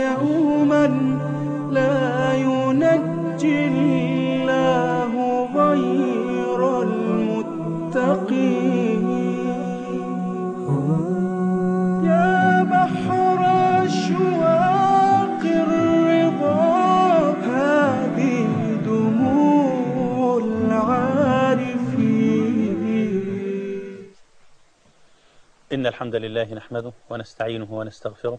يوما لا ينجي الله غير المتقين. يا بحر أشواق الرضا هذه دموع العارفين. إن الحمد لله نحمده ونستعينه ونستغفره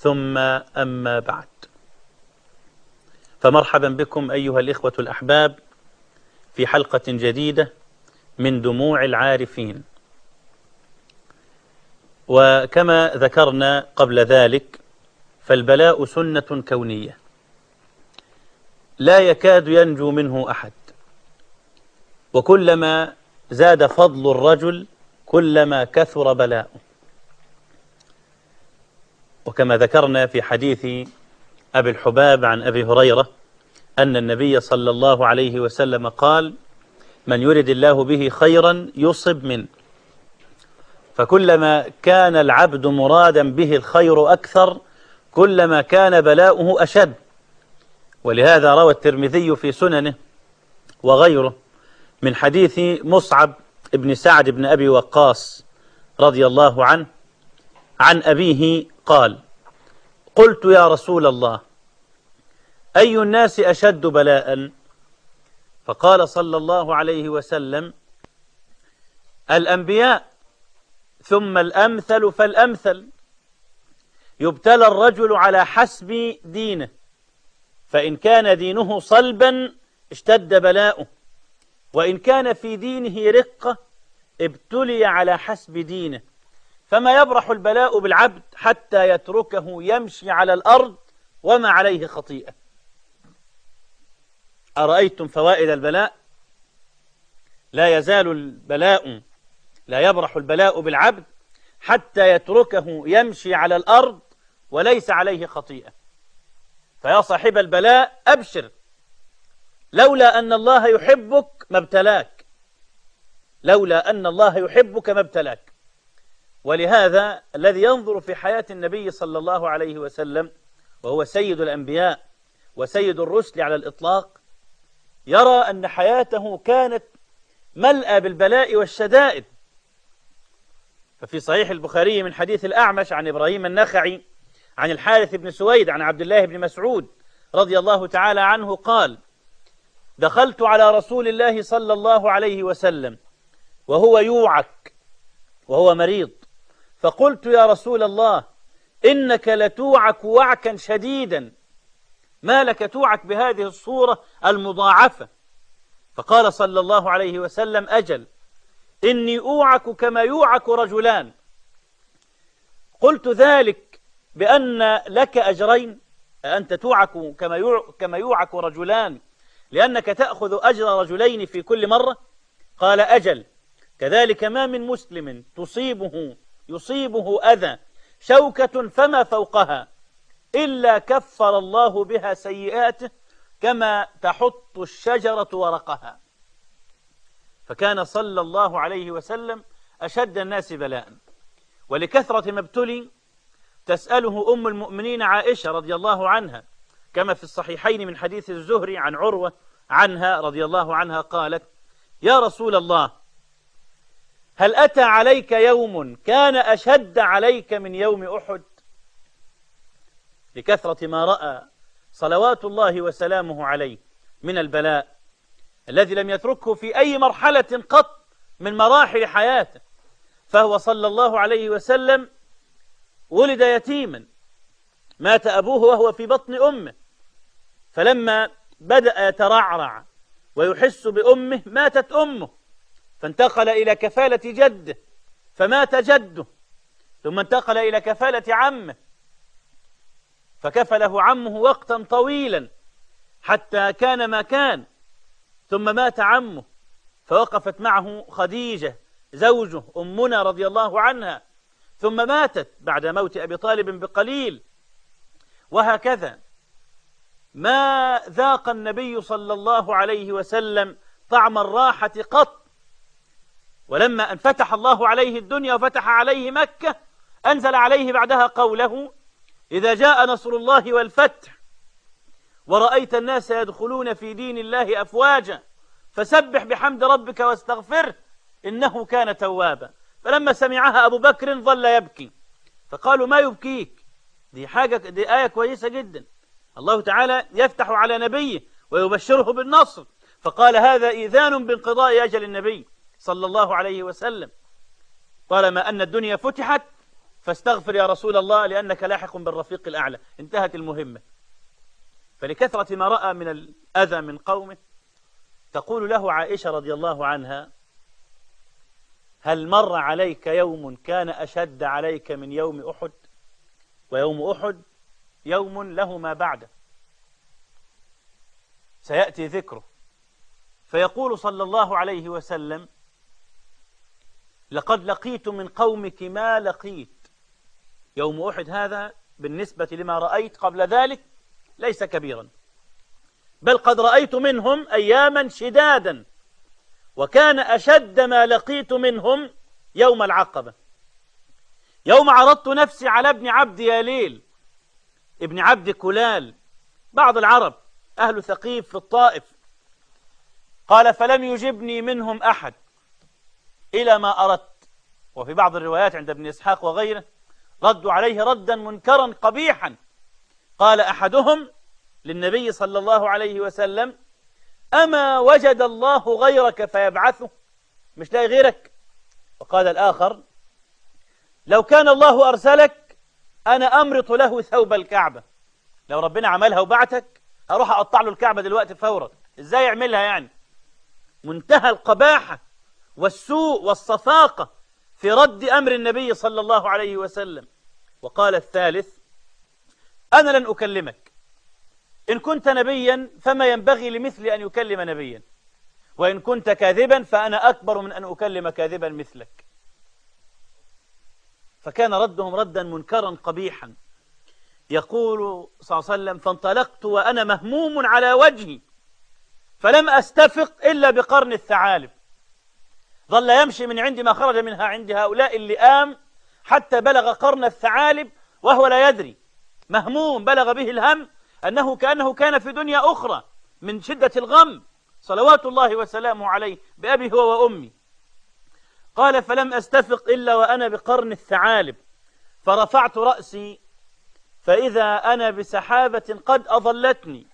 ثم أما بعد. فمرحبا بكم أيها الإخوة الأحباب في حلقة جديدة من دموع العارفين. وكما ذكرنا قبل ذلك فالبلاء سنة كونية. لا يكاد ينجو منه أحد. وكلما زاد فضل الرجل كلما كثر بلاؤه. وكما ذكرنا في حديث أبي الحباب عن أبي هريرة أن النبي صلى الله عليه وسلم قال من يرد الله به خيرا يصب منه فكلما كان العبد مرادا به الخير أكثر كلما كان بلاؤه أشد. ولهذا روى الترمذي في سننه وغيره من حديث مصعب بن سعد بن أبي وقاص رضي الله عنه عن أبيه قال قلت يا رسول الله أي الناس أشد بلاء؟ فقال صلى الله عليه وسلم الأنبياء ثم الأمثل فالأمثل. يبتلى الرجل على حسب دينه فإن كان دينه صلبا اشتد بلاؤه وإن كان في دينه رقة ابتلي على حسب دينه. فما يبرح البلاء بالعبد حتى يتركه يمشي على الأرض وما عليه خطيئة. أرأيتم فوائد البلاء؟ لا يزال البلاء لا يبرح البلاء بالعبد حتى يتركه يمشي على الأرض وليس عليه خطيئة. فيا صاحب البلاء أبشر. لولا أن الله يحبك ما ابتلاك. لولا أن الله يحبك ما ابتلاك. ولهذا الذي ينظر في حياة النبي صلى الله عليه وسلم وهو سيد الأنبياء وسيد الرسل على الإطلاق يرى أن حياته كانت ملأى بالبلاء والشدائد. ففي صحيح البخاري من حديث الأعمش عن إبراهيم النخعي عن الحارث بن سويد عن عبد الله بن مسعود رضي الله تعالى عنه قال دخلت على رسول الله صلى الله عليه وسلم وهو يوعك وهو مريض فقلت يا رسول الله إنك لتوعك وعكا شديدا. ما لك توعك بهذه الصورة المضاعفة؟ فقال صلى الله عليه وسلم أجل إني أوعك كما يوعك رجلان. قلت ذلك بأن لك أجرين أنت توعك كما كما يوعك رجلان لأنك تأخذ أجر رجلين في كل مرة؟ قال أجل كذلك ما من مسلم تصيبه يصيبه أذى شوكة فما فوقها إلا كفر الله بها سيئاته كما تحط الشجرة ورقها. فكان صلى الله عليه وسلم أشد الناس بلاء. ولكثرة ما ابتلي تسأله أم المؤمنين عائشة رضي الله عنها كما في الصحيحين من حديث الزهري عن عروة عنها رضي الله عنها قالت يا رسول الله هل أتى عليك يوم كان أشد عليك من يوم أحد؟ لكثرة ما رأى صلوات الله وسلامه عليه من البلاء الذي لم يتركه في أي مرحلة قط من مراحل حياته فهو صلى الله عليه وسلم ولد يتيما مات أبوه وهو في بطن أمه فلما بدأ يترعرع ويحس بأمه ماتت أمه. فانتقل إلى كفالة جده فمات جده ثم انتقل إلى كفالة عمه فكفله عمه وقتا طويلا حتى كان ما كان ثم مات عمه فوقفت معه خديجة زوجه أمنا رضي الله عنها ثم ماتت بعد موت أبي طالب بقليل وهكذا. ما ذاق النبي صلى الله عليه وسلم طعم الراحة قط ولما أن فتح الله عليه الدنيا وفتح عليه مكة أنزل عليه بعدها قوله إذا جاء نصر الله والفتح ورأيت الناس يدخلون في دين الله أفواجا فسبح بحمد ربك واستغفره إنه كان توابا. فلما سمعها أبو بكر ظل يبكي فقالوا ما يبكيك؟ دي حاجة دي آية كويسة جدا. الله تعالى يفتح على نبيه ويبشره بالنصر فقال هذا إيذان بانقضاء أجل النبي. صلى الله عليه وسلم. طالما أن الدنيا فتحت فاستغفر يا رسول الله لأنك لاحق بالرفيق الأعلى. انتهت المهمة. فلكثرة ما رأى من الأذى من قومه تقول له عائشة رضي الله عنها هل مر عليك يوم كان أشد عليك من يوم أحد؟ ويوم أحد يوم له ما بعده. سيأتي ذكره. فيقول صلى الله عليه وسلم لقد لقيت من قومك ما لقيت. يوم أحد هذا بالنسبة لما رأيت قبل ذلك ليس كبيرا. بل قد رأيت منهم أياما شدادا وكان أشد ما لقيت منهم يوم العقبة. يوم عرضت نفسي على ابن عبد ياليل ابن عبد كلال بعض العرب أهل ثقيف في الطائف. قال فلم يجبني منهم أحد. إلى ما أردت. وفي بعض الروايات عند ابن إسحاق وغيره ردوا عليه ردا منكرا قبيحا. قال أحدهم للنبي صلى الله عليه وسلم أما وجد الله غيرك فيبعثه. مش لاقي غيرك؟ وقال الآخر لو كان الله أرسلك أنا أمرط له ثوب الكعبة. لو ربنا عملها وبعتك أروح أقطع له الكعبة دلوقتي فورا. إزاي يعملها يعني؟ منتهى القباحة. والسوء والصفاقة في رد أمر النبي صلى الله عليه وسلم. وقال الثالث أنا لن أكلمك. إن كنت نبيا فما ينبغي لمثلي أن يكلم نبيا. وإن كنت كاذبا فأنا أكبر من أن أكلم كاذبا مثلك. فكان ردهم ردا منكرا قبيحا. يقول صلى الله عليه وسلم فانطلقت وأنا مهموم على وجهي فلم أستفق إلا بقرن الثعالب. ظل يمشي من عند ما خرج منها عند هؤلاء اللئام حتى بلغ قرن الثعالب وهو لا يدري. مهموم بلغ به الهم أنه كأنه كان في دنيا أخرى من شدة الغم. صلوات الله وسلامه عليه بأبي هو وأمي. قال فلم أستفق إلا وأنا بقرن الثعالب. فرفعت رأسي فإذا أنا بسحابة قد أظلتني.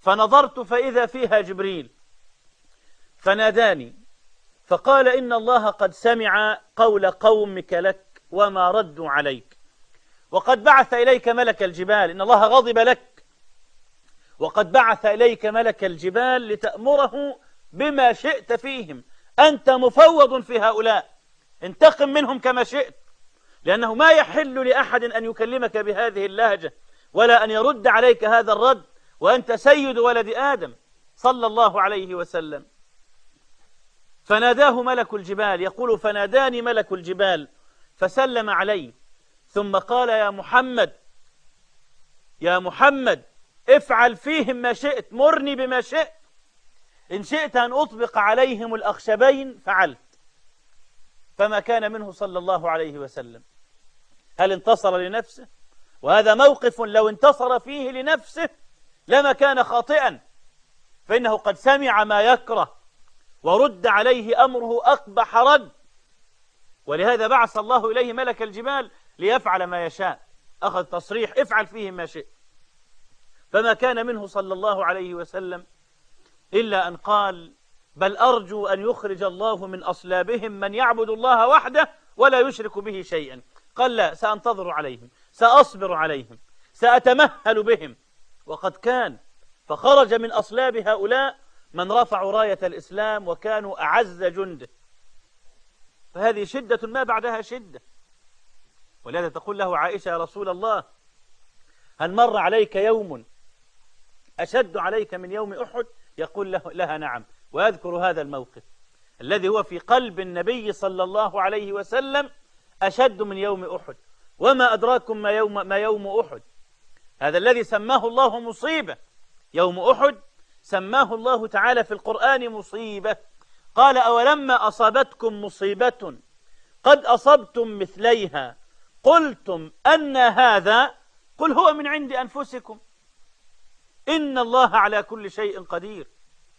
فنظرت فإذا فيها جبريل. فناداني فقال إن الله قد سمع قول قومك لك وما ردوا عليك. وقد بعث إليك ملك الجبال. إن الله غضب لك. وقد بعث إليك ملك الجبال لتأمره بما شئت فيهم. أنت مفوض في هؤلاء. انتقم منهم كما شئت. لأنه ما يحل لأحد أن يكلمك بهذه اللهجة ولا أن يرد عليك هذا الرد. وأنت سيد ولد آدم. صلى الله عليه وسلم. فناداه ملك الجبال يقول فناداني ملك الجبال فسلم علي. ثم قال يا محمد يا محمد افعل فيهم ما شئت مرني بما شئت. إن شئت أن أطبق عليهم الأخشبين فعلت. فما كان منه صلى الله عليه وسلم. هل انتصر لنفسه؟ وهذا موقف لو انتصر فيه لنفسه لما كان خاطئا. فإنه قد سمع ما يكره. ورد عليه أمره أقبح رد. ولهذا بعث الله إليه ملك الجبال ليفعل ما يشاء. أخذ تصريح افعل فيه ما شئت. فما كان منه صلى الله عليه وسلم إلا أن قال بل أرجو أن يخرج الله من أصلابهم من يعبد الله وحده ولا يشرك به شيئا قال لا سأنتظر عليهم سأصبر عليهم سأتمهل بهم وقد كان فخرج من أصلاب هؤلاء من رفعوا راية الإسلام وكانوا أعز جنده. فهذه شدة ما بعدها شدة. ولهذا تقول له عائشة يا رسول الله هل مر عليك يوم أشد عليك من يوم أحد؟ يقول له لها نعم ويذكر هذا الموقف. الذي هو في قلب النبي صلى الله عليه وسلم أشد من يوم أحد. وما أدراكم ما يوم, ما يوم أحد؟ هذا الذي سماه الله مصيبة. يوم أحد سماه الله تعالى في القرآن مصيبة. قال أولما أصابتكم مصيبة؟ قد أصبتم مثليها. قلتم أن هذا قل هو من عند أنفسكم. إن الله على كل شيء قدير.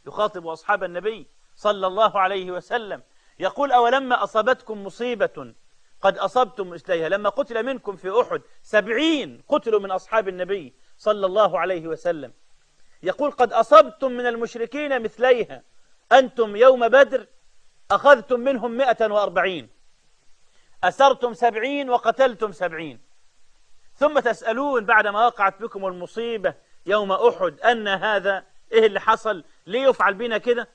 يخاطب أصحاب النبي صلى الله عليه وسلم. يقول أولما أصابتكم مصيبة؟ قد أصبتم مثليها. لما قتل منكم في أحد سبعين قتلوا من أصحاب النبي صلى الله عليه وسلم. يقول قد أصبتم من المشركين مثليها. أنتم يوم بدر أخذتم منهم مئة وأربعين. أسرتم سبعين وقتلتم سبعين. ثم تسألون بعدما وقعت بكم المصيبة يوم أحد أن هذا إيه اللي حصل؟ ليه يفعل بنا كده؟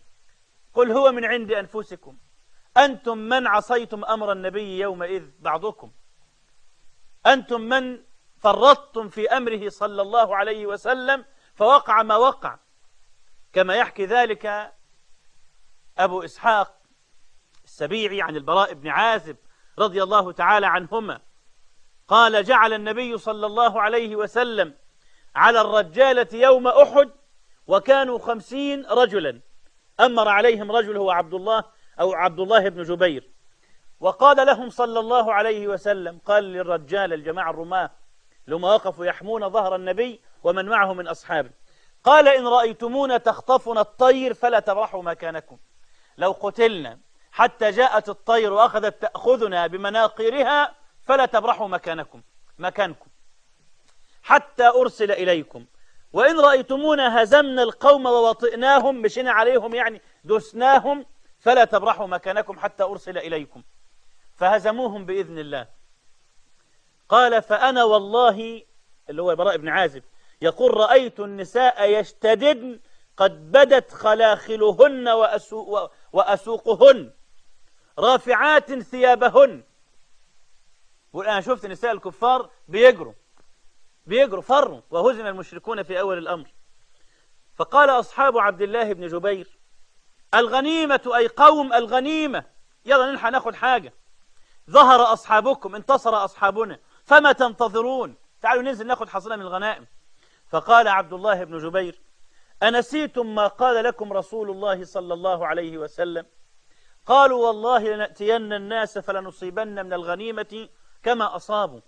قل هو من عند أنفسكم. أنتم من عصيتم أمر النبي يومئذ بعضكم؟ أنتم من فرطتم في أمره صلى الله عليه وسلم فوقع ما وقع. كما يحكي ذلك أبو إسحاق السبيعي عن البراء بن عازب رضي الله تعالى عنهما. قال جعل النبي صلى الله عليه وسلم على الرجالة يوم أحد وكانوا خمسين رجلا. أمر عليهم رجل هو عبد الله أو عبد الله بن جبير. وقال لهم صلى الله عليه وسلم قال للرجال الجماعة الرماة لما وقفوا يحمون ظهر النبي ومن معه من أصحابه. قال إن رأيتمونا تخطفنا الطير فلا تبرحوا مكانكم. لو قتلنا حتى جاءت الطير وأخذت تأخذنا بمناقيرها فلا تبرحوا مكانكم. مكانكم. حتى أرسل إليكم. وإن رأيتمونا هزمنا القوم ووطئناهم مشينا عليهم يعني دسناهم فلا تبرحوا مكانكم حتى أرسل إليكم. فهزموهم بإذن الله. قال فأنا والله اللي هو براء بن عازب. يقول رأيت النساء يشتددن قد بدت خلاخلهن وأسوقهن رافعات ثيابهن. والآن شفت نساء الكفار بيجروا بيجروا فروا وهزم المشركون في أول الأمر. فقال أصحاب عبد الله بن جبير الغنيمة أي قوم الغنيمة يلا نلحق ناخد حاجة. ظهر أصحابكم انتصر أصحابنا فما تنتظرون؟ تعالوا ننزل ناخد حصنا من الغنائم. فقال عبد الله بن جبير أنسيتم ما قال لكم رسول الله صلى الله عليه وسلم؟ قالوا والله لنأتين الناس فلنصيبن من الغنيمة كما أصابوا.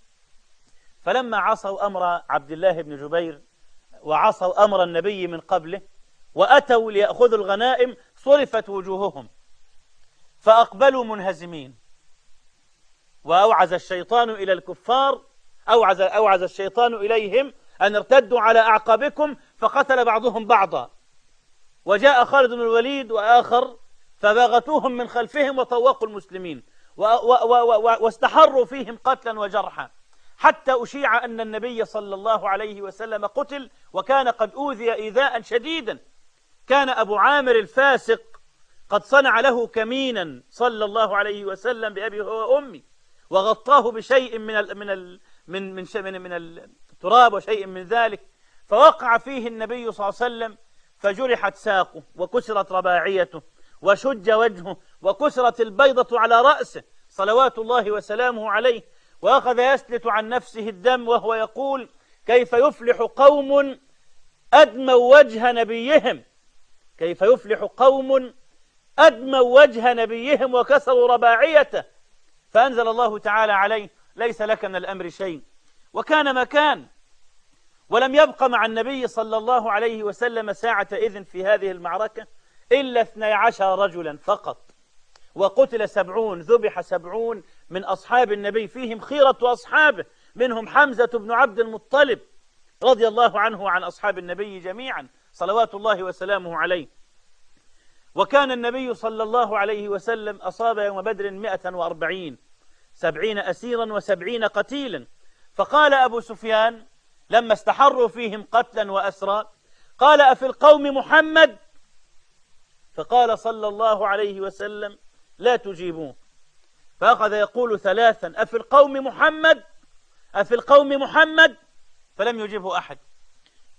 فلما عصوا أمر عبد الله بن جبير وعصوا أمر النبي من قبله وأتوا ليأخذوا الغنائم صرفت وجوههم فأقبلوا منهزمين. وأوعز الشيطان إلى الكفار أوعز, أوعز الشيطان إليهم أن ارتدوا على أعقابكم فقتل بعضهم بعضا. وجاء خالد بن الوليد وآخر فباغتوهم من خلفهم وطوقوا المسلمين. واستحروا فيهم قتلا وجرحا. حتى أشيع أن النبي صلى الله عليه وسلم قتل وكان قد أوذي إيذاء شديدا. كان أبو عامر الفاسق قد صنع له كمينا صلى الله عليه وسلم بأبي وأمي وغطاه بشيء من ال من ال من من من, من التراب وشيء من ذلك فوقع فيه النبي صلى الله عليه وسلم فجرحت ساقه وكسرت رباعيته وشج وجهه وكسرت البيضة على رأسه صلوات الله وسلامه عليه وأخذ يسلت عن نفسه الدم وهو يقول كيف يفلح قوم أدموا وجه نبيهم؟ كيف يفلح قوم أدموا وجه نبيهم وكسروا رباعيته؟ فأنزل الله تعالى عليه ليس لك من الأمر شيء وكان مكان. ولم يبق مع النبي صلى الله عليه وسلم ساعة إذن في هذه المعركة إلا اثني عشر رجلا فقط. وقتل سبعون ذبح سبعون من أصحاب النبي فيهم خيرة أصحابه منهم حمزة بن عبد المطلب رضي الله عنه وعن أصحاب النبي جميعا صلوات الله وسلامه عليه. وكان النبي صلى الله عليه وسلم أصاب يوم بدر مئة وأربعين سبعين أسيرا وسبعين قتيلا. فقال أبو سفيان لما استحروا فيهم قتلا وأسرا قال أفي القوم محمد؟ فقال صلى الله عليه وسلم لا تجيبوه فأخذ يقول ثلاثا أفي القوم محمد؟ أفي القوم محمد؟ فلم يجبه أحد.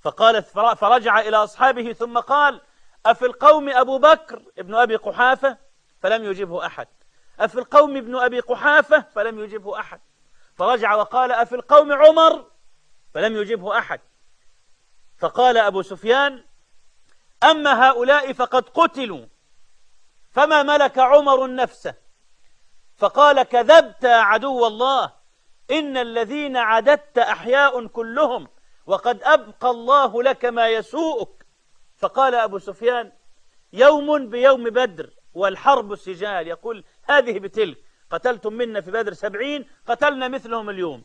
فقال فرجع إلى أصحابه ثم قال أفي القوم أبو بكر ابن أبي قحافة؟ فلم يجبه أحد. أفي القوم ابن أبي قحافة؟ فلم يجبه أحد. فرجع وقال أفي القوم عمر؟ فلم يجبه أحد. فقال أبو سفيان أما هؤلاء فقد قتلوا فما ملك عمر نفسه فقال كذبت عدو الله إن الذين عددت أحياء كلهم وقد أبقى الله لك ما يسوءك. فقال أبو سفيان يوم بيوم بدر والحرب سجال. يقول هذه بتلك. قتلتم منا في بدر سبعين قتلنا مثلهم اليوم.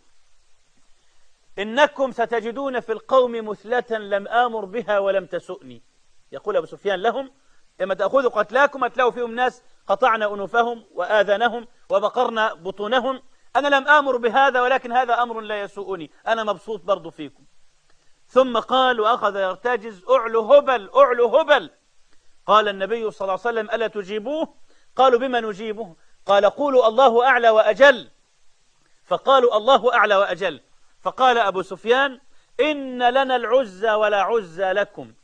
إنكم ستجدون في القوم مثلة لم آمر بها ولم تسؤني. يقول أبو سفيان لهم إما تأخذوا قتلاكم هتلاقوا فيهم ناس قطعنا أنوفهم وآذانهم وبقرنا بطونهم. أنا لم آمر بهذا ولكن هذا أمر لا يسوءني أنا مبسوط برضو فيكم. ثم قال وأخذ يرتجز أعلو هبل أعلو هبل. قال النبي صلى الله عليه وسلم ألا تجيبوه؟ قالوا بما نجيبه؟ قال قولوا الله أعلى وأجل. فقالوا الله أعلى وأجل. فقال أبو سفيان إن لنا العزى ولا عزى لكم.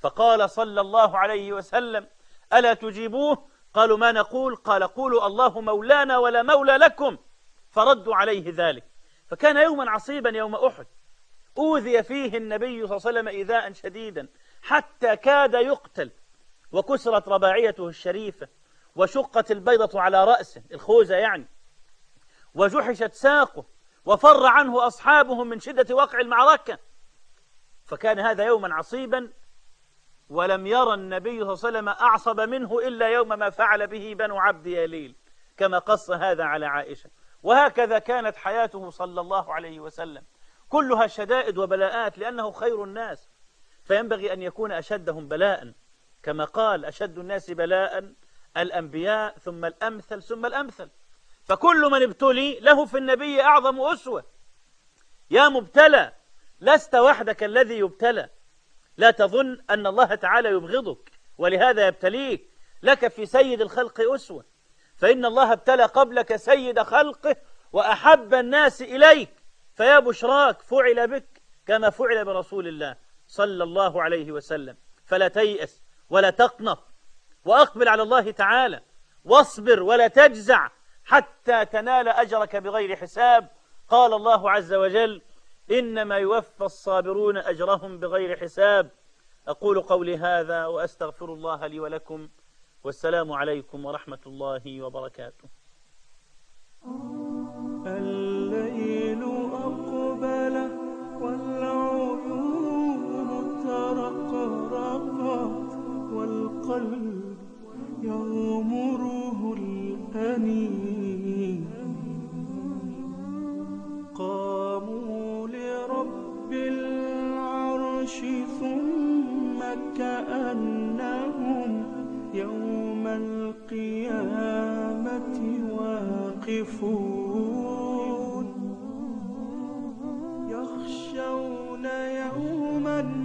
فقال صلى الله عليه وسلم ألا تجيبوه؟ قالوا ما نقول؟ قال قولوا الله مولانا ولا مولى لكم. فردوا عليه ذلك. فكان يوما عصيبا يوم أحد. أوذي فيه النبي صلى الله عليه وسلم إيذاء شديدا حتى كاد يقتل. وكسرت رباعيته الشريفة. وشقت البيضة على رأسه الخوذة يعني. وجحشت ساقه وفر عنه أصحابه من شدة وقع المعركة. فكان هذا يوما عصيبا ولم يرى النبي صلى الله عليه وسلم أعصب منه إلا يوم ما فعل به بنو عبد يليل كما قص هذا على عائشة. وهكذا كانت حياته صلى الله عليه وسلم. كلها شدائد وبلاءات لأنه خير الناس. فينبغي أن يكون أشدهم بلاء. كما قال أشد الناس بلاء الأنبياء ثم الأمثل ثم الأمثل. فكل من ابتلي له في النبي أعظم أسوة. يا مبتلى لست وحدك الذي يبتلى. لا تظن أن الله تعالى يبغضك ولهذا يبتليك لك في سيد الخلق أسوة. فإن الله ابتلى قبلك سيد خلقه وأحب الناس إليك. فيا بشراك فعل بك كما فعل برسول الله صلى الله عليه وسلم. فلا تيأس ولا تقنط. وأقبل على الله تعالى. واصبر ولا تجزع حتى تنال أجرك بغير حساب. قال الله عز وجل إنما يوفى الصابرون أجرهم بغير حساب. أقول قولي هذا وأستغفر الله لي ولكم. والسلام عليكم ورحمة الله وبركاته.